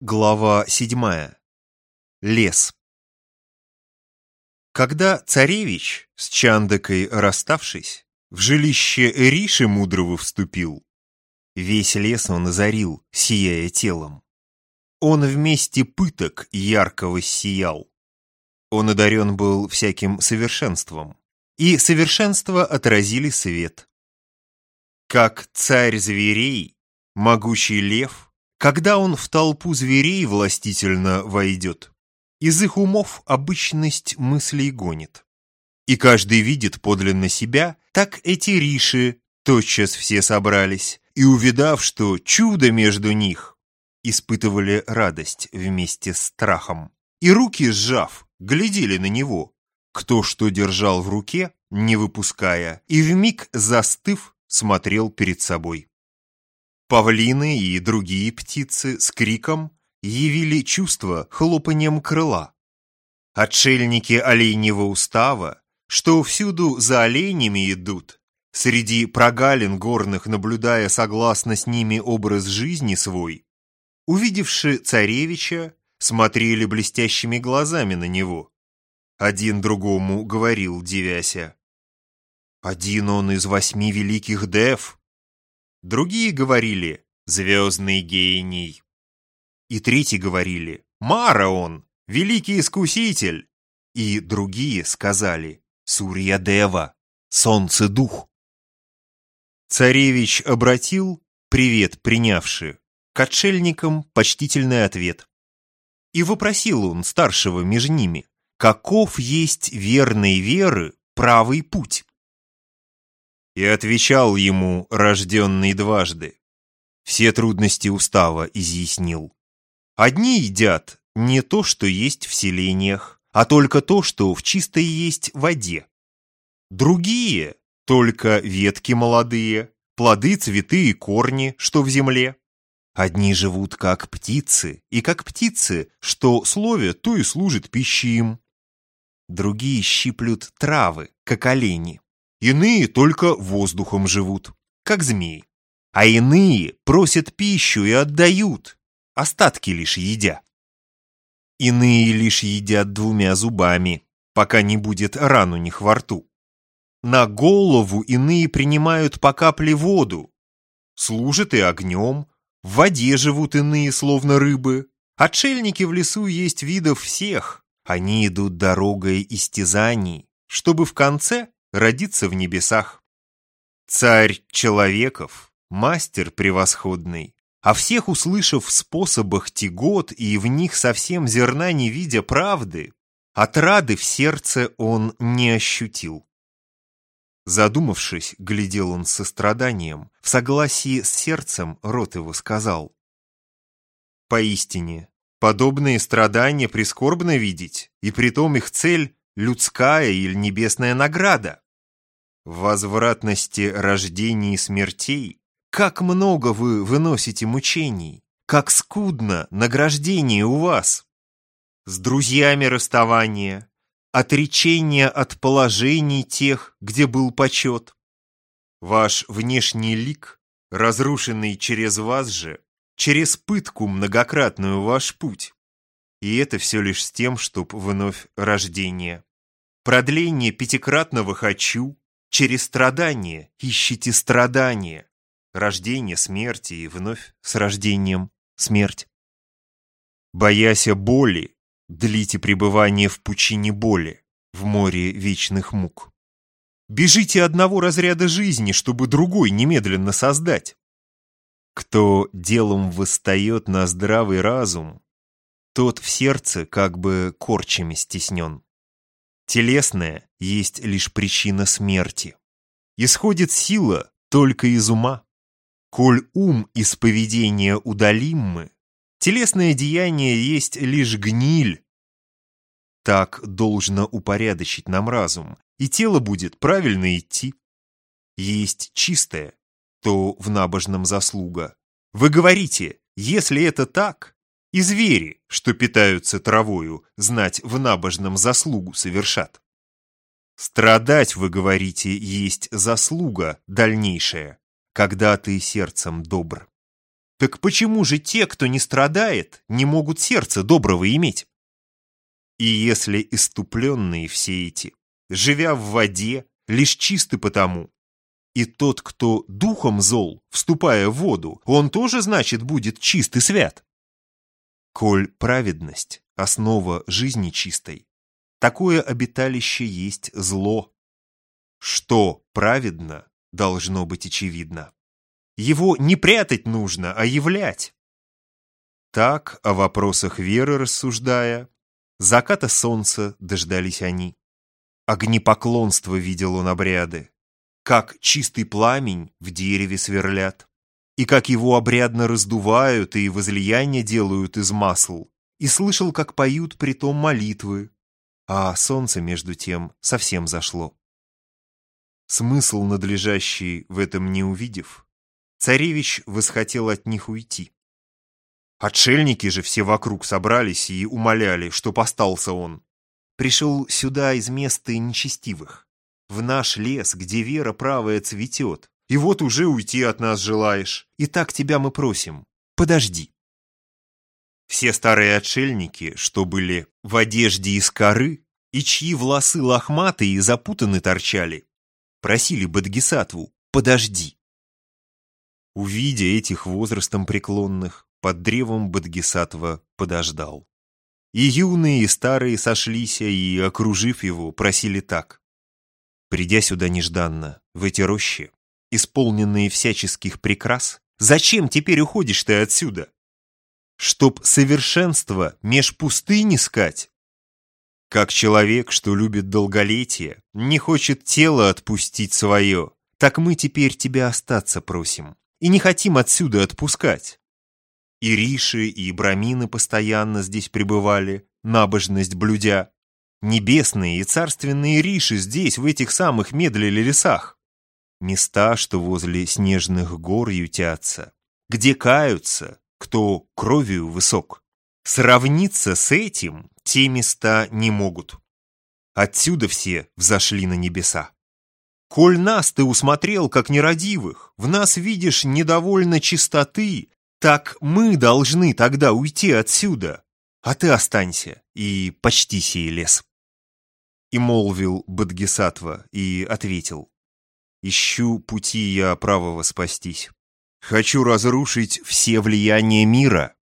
Глава седьмая. Лес. Когда царевич, с Чандакой расставшись, в жилище Риши мудрого вступил, весь лес он озарил, сияя телом. Он вместе пыток ярко воссиял. Он одарен был всяким совершенством, и совершенство отразили свет. Как царь зверей, могучий лев — когда он в толпу зверей властительно войдет, из их умов обычность мыслей гонит. И каждый видит подлинно себя, так эти риши тотчас все собрались, и, увидав, что чудо между них, испытывали радость вместе с страхом. И руки сжав, глядели на него, кто что держал в руке, не выпуская, и вмиг застыв, смотрел перед собой. Павлины и другие птицы с криком явили чувство хлопанием крыла. Отшельники оленьего устава, что всюду за оленями идут, среди прогалин горных наблюдая согласно с ними образ жизни свой, увидевши царевича, смотрели блестящими глазами на него. Один другому говорил, девяся, «Один он из восьми великих дев, Другие говорили «звездный гений». И третьи говорили «Мара он, великий искуситель». И другие сказали «Сурья-дева, солнце-дух». Царевич обратил, привет принявши, к отшельникам почтительный ответ. И вопросил он старшего между ними, каков есть верной веры правый путь. И отвечал ему, рожденный дважды. Все трудности устава изъяснил. Одни едят не то, что есть в селениях, а только то, что в чистой есть воде. Другие — только ветки молодые, плоды, цветы и корни, что в земле. Одни живут как птицы, и как птицы, что слове, то и служит пищей им. Другие щиплют травы, как олени. Иные только воздухом живут, как змеи. А иные просят пищу и отдают, остатки лишь едя. Иные лишь едят двумя зубами, пока не будет ран у них во рту. На голову иные принимают по капле воду, служат и огнем, в воде живут иные, словно рыбы. Отшельники в лесу есть видов всех, они идут дорогой истязаний, чтобы в конце родиться в небесах. Царь человеков, мастер превосходный, а всех услышав в способах тягот и в них совсем зерна не видя правды, отрады в сердце он не ощутил. Задумавшись, глядел он со страданием, в согласии с сердцем рот его сказал. Поистине, подобные страдания прискорбно видеть, и притом их цель людская или небесная награда. Возвратности рождений и смертей как много вы выносите мучений, как скудно награждение у вас. С друзьями расставание, отречение от положений тех, где был почет. Ваш внешний лик, разрушенный через вас же, через пытку многократную ваш путь. И это все лишь с тем, чтоб вновь рождение. Продление пятикратного «хочу», через страдание ищите страдания, рождение смерти и вновь с рождением смерть. Бояся боли, длите пребывание в пучине боли, в море вечных мук. Бежите одного разряда жизни, чтобы другой немедленно создать. Кто делом восстает на здравый разум, тот в сердце как бы корчами стеснен. Телесное есть лишь причина смерти. Исходит сила только из ума. Коль ум из поведения удалим мы, телесное деяние есть лишь гниль. Так должно упорядочить нам разум, и тело будет правильно идти. Есть чистое, то в набожном заслуга. Вы говорите, если это так, и звери, что питаются травою, знать в набожном заслугу совершат. Страдать, вы говорите, есть заслуга дальнейшая, когда ты сердцем добр. Так почему же те, кто не страдает, не могут сердца доброго иметь? И если иступленные все эти, живя в воде, лишь чисты потому, и тот, кто духом зол, вступая в воду, он тоже, значит, будет чист и свят. Коль праведность – основа жизни чистой, такое обиталище есть зло. Что праведно, должно быть очевидно. Его не прятать нужно, а являть. Так, о вопросах веры рассуждая, заката солнца дождались они. Огнепоклонство видел он обряды, как чистый пламень в дереве сверлят, и как его обрядно раздувают и возлияния делают из масл, и слышал, как поют притом молитвы, а солнце, между тем, совсем зашло. Смысл надлежащий в этом не увидев, царевич восхотел от них уйти. Отшельники же все вокруг собрались и умоляли, чтоб остался он. Пришел сюда из места нечестивых в наш лес, где вера правая цветет. И вот уже уйти от нас желаешь. И так тебя мы просим. Подожди. Все старые отшельники, что были в одежде из коры, и чьи волосы лохматые и запутаны торчали, просили Бадгисатву «подожди». Увидя этих возрастом преклонных, под древом Бадгисатва подождал. И юные, и старые сошлись, и, окружив его, просили так. Придя сюда нежданно, в эти рощи, исполненные всяческих прекрас, зачем теперь уходишь ты отсюда? Чтоб совершенство меж пустынь искать? Как человек, что любит долголетие, не хочет тело отпустить свое, так мы теперь тебя остаться просим и не хотим отсюда отпускать. И риши, и брамины постоянно здесь пребывали, набожность блюдя, Небесные и царственные риши здесь, в этих самых медлили лесах. Места, что возле снежных гор ютятся, где каются, кто кровью высок. Сравниться с этим те места не могут. Отсюда все взошли на небеса. Коль нас ты усмотрел, как нерадивых, в нас видишь недовольно чистоты, так мы должны тогда уйти отсюда, а ты останься и почти сей лес. И молвил Бадгисатва и ответил. Ищу пути я правого спастись. Хочу разрушить все влияния мира.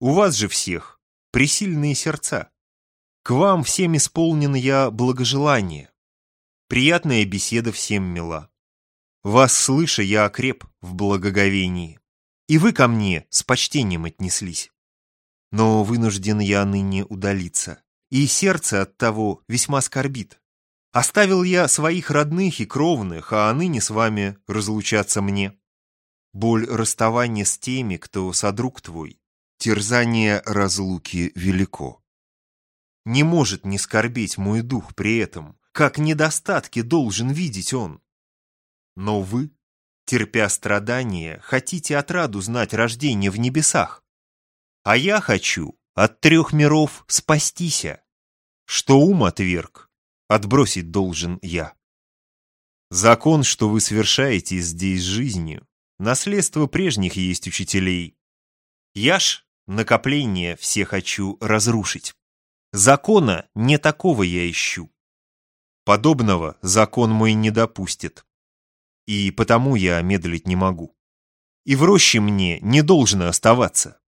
У вас же всех пресильные сердца. К вам всем исполнен я благожелание. Приятная беседа всем мила. Вас слыша, я окреп в благоговении. И вы ко мне с почтением отнеслись. Но вынужден я ныне удалиться и сердце от того весьма скорбит. Оставил я своих родных и кровных, а ныне с вами разлучаться мне. Боль расставания с теми, кто содруг твой, терзание разлуки велико. Не может не скорбеть мой дух при этом, как недостатки должен видеть он. Но вы, терпя страдания, хотите отраду знать рождение в небесах. А я хочу от трех миров спастися. Что ум отверг, отбросить должен я. Закон, что вы совершаете здесь жизнью, наследство прежних есть учителей. Я ж накопление все хочу разрушить. Закона не такого я ищу. Подобного закон мой не допустит. И потому я медлить не могу. И в роще мне не должно оставаться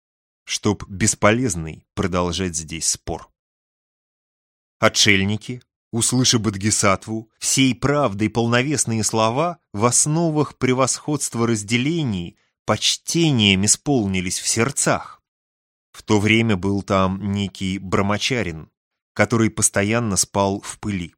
чтоб бесполезный продолжать здесь спор. Отшельники, услышав Бодгисаттву, всей правдой полновесные слова в основах превосходства разделений почтением исполнились в сердцах. В то время был там некий Брамачарин, который постоянно спал в пыли.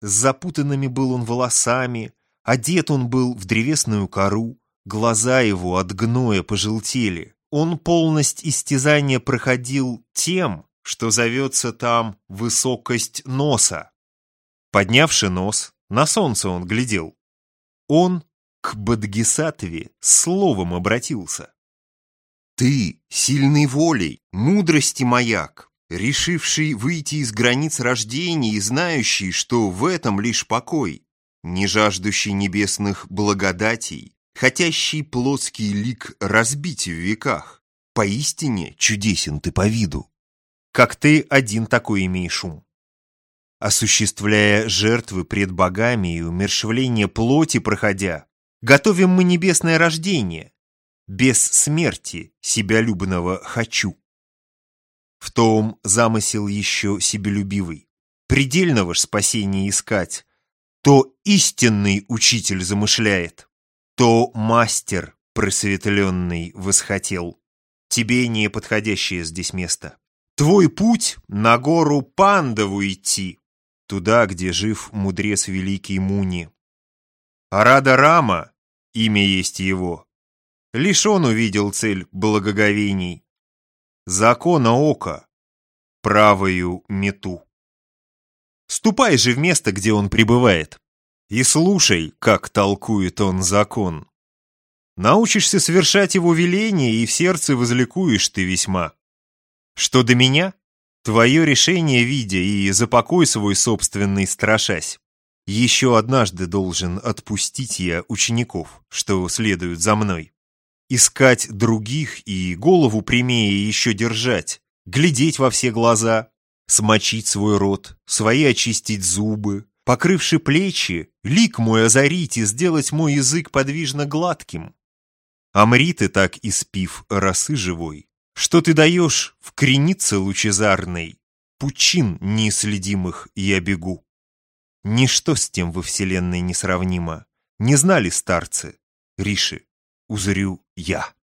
С запутанными был он волосами, одет он был в древесную кору, глаза его от гноя пожелтели, он полность истязания проходил тем, что зовется там высокость носа. Поднявши нос, на солнце он глядел. Он к Бадгисатве словом обратился. «Ты, сильной волей, мудрости маяк, решивший выйти из границ рождения и знающий, что в этом лишь покой, не жаждущий небесных благодатей, хотящий плоский лик разбить в веках. Поистине чудесен ты по виду. Как ты один такой имеешь ум. Осуществляя жертвы пред богами и умершвление плоти проходя, готовим мы небесное рождение. Без смерти себя любного хочу. В том замысел еще себелюбивый. Предельного ж спасения искать. То истинный учитель замышляет, то мастер просветленный восхотел. Тебе не подходящее здесь место. Твой путь на гору Пандову идти, туда, где жив мудрец великий Муни. Арада Рама, имя есть его, лишь он увидел цель благоговений. Закона ока, правою мету. Ступай же в место, где он пребывает, и слушай, как толкует он закон. Научишься совершать его веления, и в сердце возликуешь ты весьма. Что до меня, твое решение видя и запокой свой собственный страшась. Еще однажды должен отпустить я учеников, что следуют за мной. Искать других и голову прямее еще держать, глядеть во все глаза, смочить свой рот, свои очистить зубы, покрывши плечи, лик мой озарить и сделать мой язык подвижно гладким. Омри ты так, испив росы живой, что ты даешь в кренице лучезарной, пучин неисследимых я бегу. Ничто с тем во вселенной несравнимо, не знали старцы, Риши, узрю я.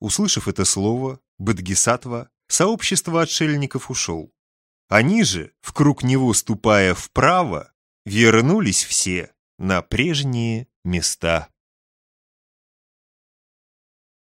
Услышав это слово, Бадгисатва сообщество отшельников ушел. Они же, в круг него ступая вправо, вернулись все на прежние места.